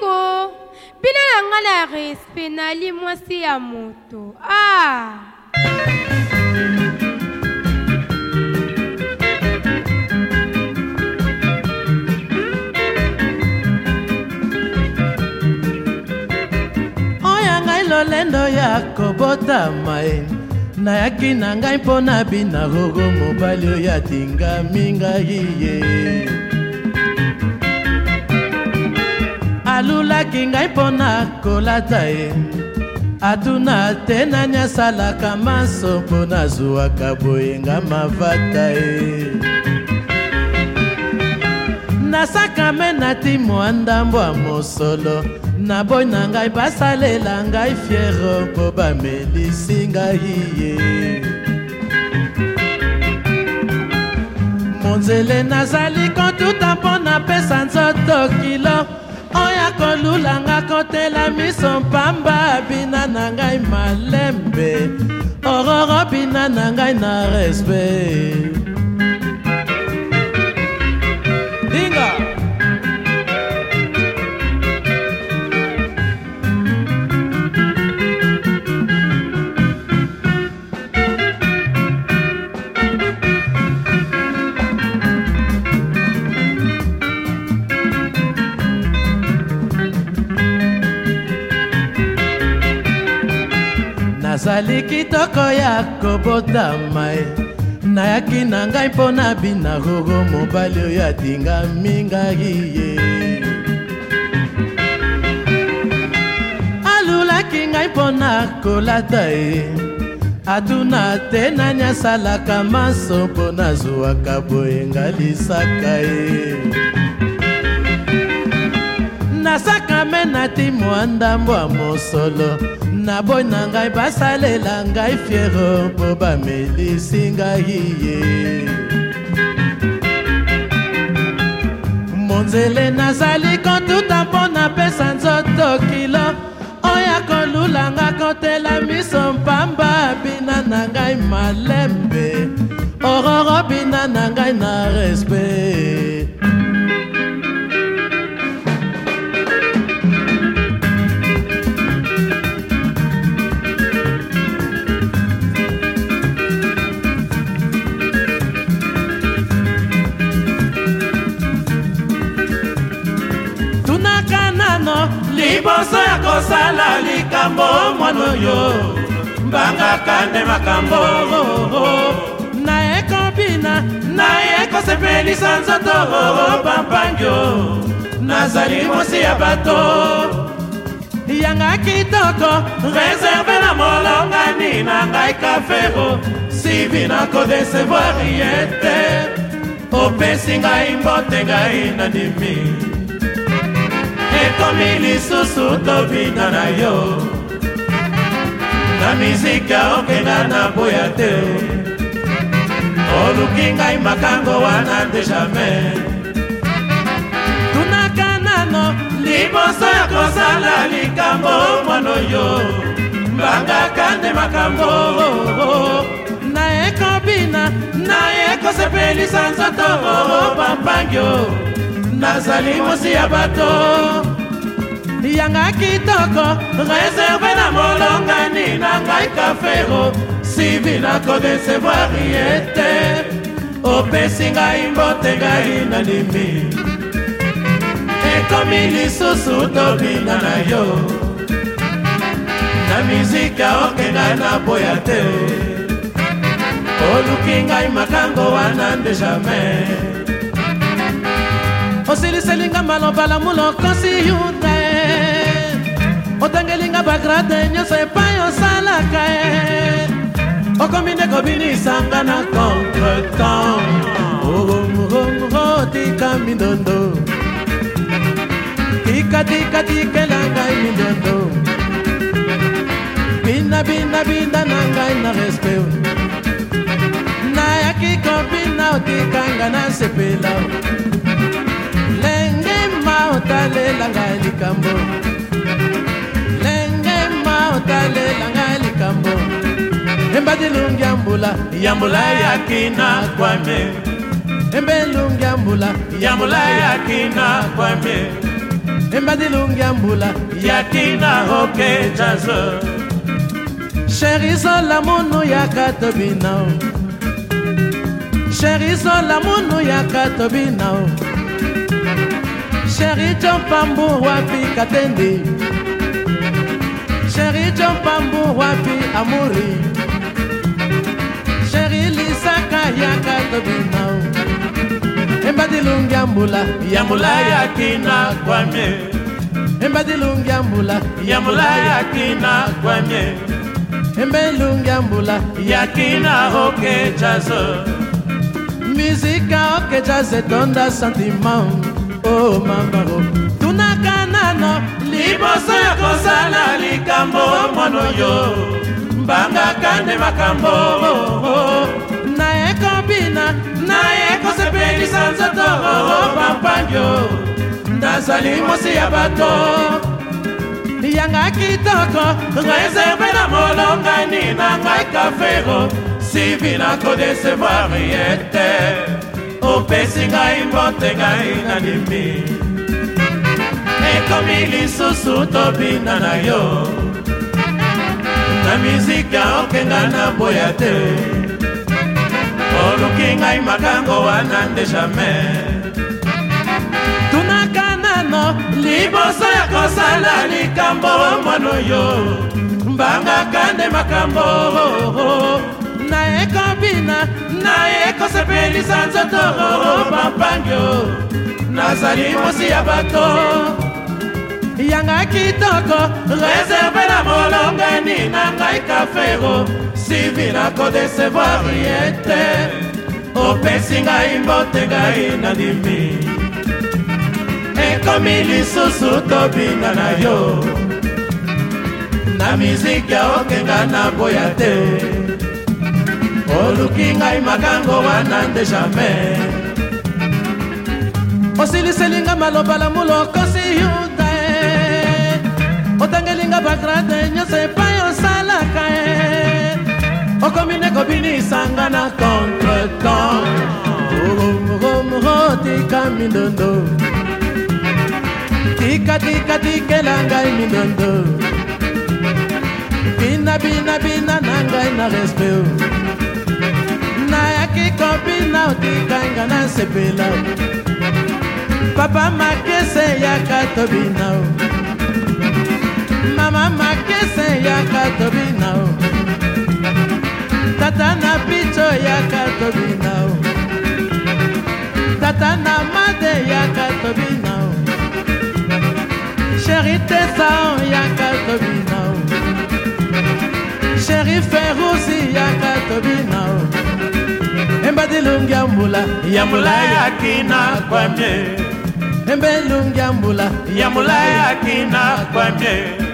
ko bina na nga na respe nali mwasi ya moto a ah. oya ngai lolendo ya kobotama e nayaki na ngai mpo na bina rogo mobali oyo atingami ngai ye atindaki ngai mpo na kolata ye atuna te nani asalaka maso mpo nazwwaka boyenga mavata ye nasakame nati mwa ndambo ya mosolo na boyi na ngai basalela ngai fiero mpo bamelisi ngai ye monzele nazali kotuta mpo napesa nzoto kilo oyo akolulanga kotela miso mpamba bina na ngai malembe ororo bina na ngai na respect nazali kitoko ya kobotama e nayaki na ngai mpo na bina roro mobali oyo atingami ngai ye alulaki ngai mpo na kolata ye atuna te nani asalaka maso mpo nazwwaka boyenga lisaka ye nasakame nati mwa ndambo ya mosolo na boy na ngai basalela ngai fiere mpo bamelisi ngai ye monzele nazali kotuta mpo napesa nzoto kilo oyo akolulanga kotela miso mpamba bina na ngai malembe ororo bina na ngai na respet liboso ya kosala likambo mwana oyo mbangaka nde makambo nayekobina nayekosepelisa nzoto bambangyo nazali mosi ya bato yanga kitoko reserve na molongani na ngai kafero sivi nakodesevoir ye te opesi ngai mbote ngai na nimi ekomi lisusu tobina na yo na mizika okenda na boya te oluki ngai makango wana de jamai tunaka nano liboso ya kosala likambo mwana yo mbangaka nde makambo oh, oh, oh. nayekobina nayekosepelisa nzoto bambangyo nazali mosi ya bato yanga kitoko réserve na molongani na ngai kafero sivi nakodesevoir ye te opesi ngai mbote ngai nandimi ekomi lisusu tobina na yo na mizika okenga na boya te oluki ngai makango wana nde jamais osiliseli ngai maloba lamulo konsi yut otangelinga bagrate nyonso epai osalaka ye okomi nde kobinisanga na contretemps tika mindondo tikatikatikela ngai mindondo binabinabinda na ngai na respect nayaki kobina otikanga na sepela lenge ma otalela ngai likambo talelanga likambo embadilungi ya mbula yambula yaki na kwame embelungi ya mbula yambula yaki na kwame embadilungi ya mbula yaki na hoke jazo sherisola munu yaka tobinao sherisola munu yaka tobinao sheri tyo mpambu wapi katende Sherija Mpambu wapi amuri Sherili Saka yaka tobinao Embadilungi ambula Yambula yakina kwame Embadilungi ambula Yambula yakina kwame Embelungi ambula kina hoke chaso Musica hoke chaso Tonda sentiment Oh mamba oh Tunakana no liboso ya kosala likambo mono yo mbangaka nde makambo oh, oh, oh. nayekobina nayekosepelisa nzoto pampangio nazali mosi ya bato yanga kitoko reserve na molongani na ngai kafero sivi nakodesevoir ye te opesi ngai mbote ngai nalimi ekomi lisusu tobina na yo na mizika okenga na boya te oluki ngai makango wana nde jamai tunaka nano liboso ya kosala likambo omwana oyo mbangaka nde makambo nayekobina nayekosepelisa nzoto bampangio nazali mosi ya bato yanga kitoko reserve na molongani na ngai kafero sivi nakodesevoir ye te opesi ngai mbote ngai nandimi ekomi lisusu tobinga na yo na miziki aokenga na boya te oluki ngai makango wana nde jamai osiliselinga maloba lamulo okosi yo otangelinga bagrade nyonso epai osalaka ye okomi nde kobinisanga na contretemps tika mindondo tikatikatikela ngai mindondo binabinabina na ngai na respeo nayaki kobina otikainga na sepela papa makese yaka tobinao mama kese ya tobina o tata na picho ya tobina o tata na made ya tobina o chéri tesan yaka tobina o chéri ferusi yaka tobina o embadilungi ya mbula ya mbula yakina kwamie embelungi ya mbula ya mbula yakina kwamie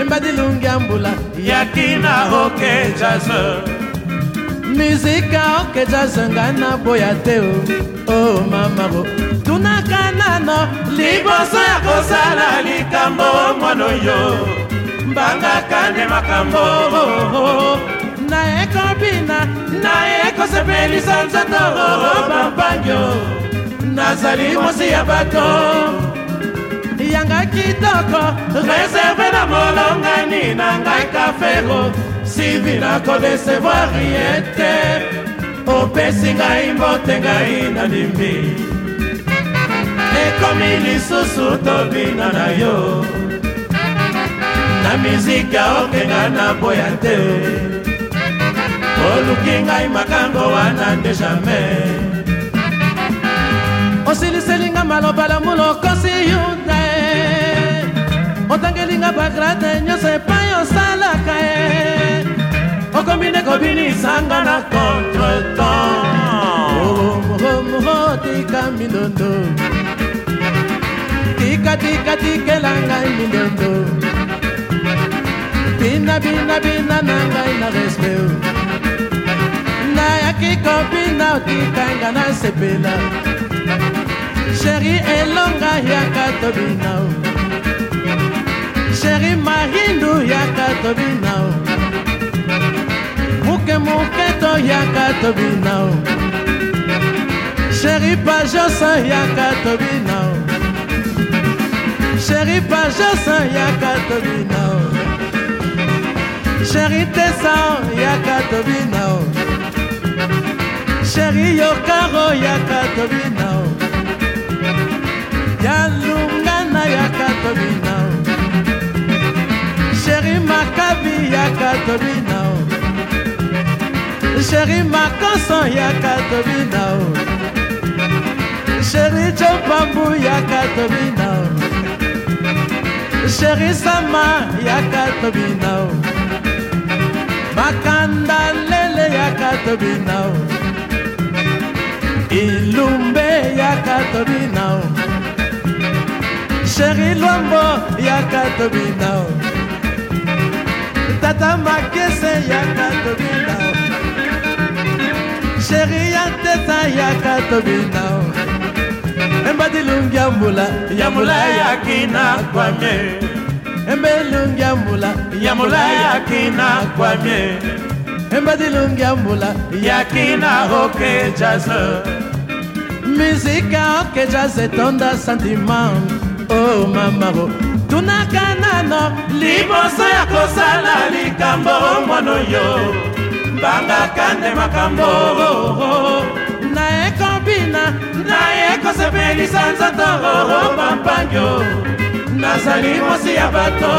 embadilungia mbula yakina oke jase mizika oke jase ngai naboya te o o mamako tunaka nano liboso ya kosala likambo mwana yo mbangaka nde makambo nayekobina nayekosepelisa nzoto bambangyo nazali mosi ya bato nanga kitoko reserve na molongani na ngai kafero sivi nakodesevoir ye te opesi ngai mbote ngai nalimbi ekomi lisusu tobina na yo na miziki aokenga na boya te oluki ngai makambo wana nde jamai osiliselinga malobalamulokosi yo otangelinga bagrate nyonso epai osalaka ye okomi nde kobinisanga na contretemps oh, oh, oh, tika mindondo tikatikatikela ngai mindondo binabinabina na ngai na respeo nayaki kobina otikanga na sepela sheri elonga yaka tobinao moke toyaka tobina o sheri pajosan yaka tobina o sheri pajosan yaka tobina o sheri tesan yaka tobina o sheri yokaro yaka tobina o yalungana yaka tobina o sheri makabi yaka tobina o sheri makanson yaka tobi na o oh. sheri jopambu yaka tobi na o oh. sheri sama yaka tobi na o oh. makanda lele yaka tobi na o ilumbe yaka tobi na o sheri lwambo yaka tobi na o tata makese yaka tobi na o sheri ya ntesa yaka tobina embadilungi ya mbula ya mbula yakina kwamie embelungi ya mbula ya mbula yakina kwamie embadilungi ya mbula yakina oke jase mizika oke jase tonda sentiment oh mamaro oh. tunaka nano liboso ya kosala likambo mwana yo mbangaka nde makambo oh, oh, oh. nayekobina nayekosepelisa nzoto bampango nazali mwasi ya bato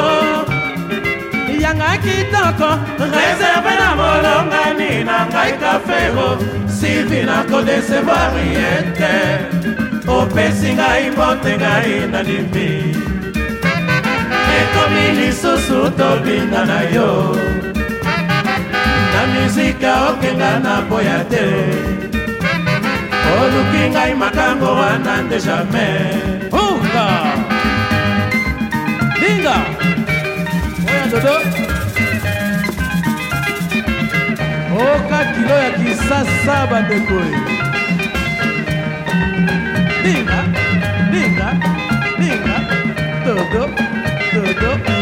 yanga kitoko reserve na molongani na ngai kafero sivi nakodesevoir ye te opesi ngai mbote ngai na limbi ekomi lisusu tobinda na yo mizika okenga na boya te oluki ngai makambo wana nde jamai hunga linga oya dodo oka kilo ya kisasa bandekoye linga linga linga dodo dodo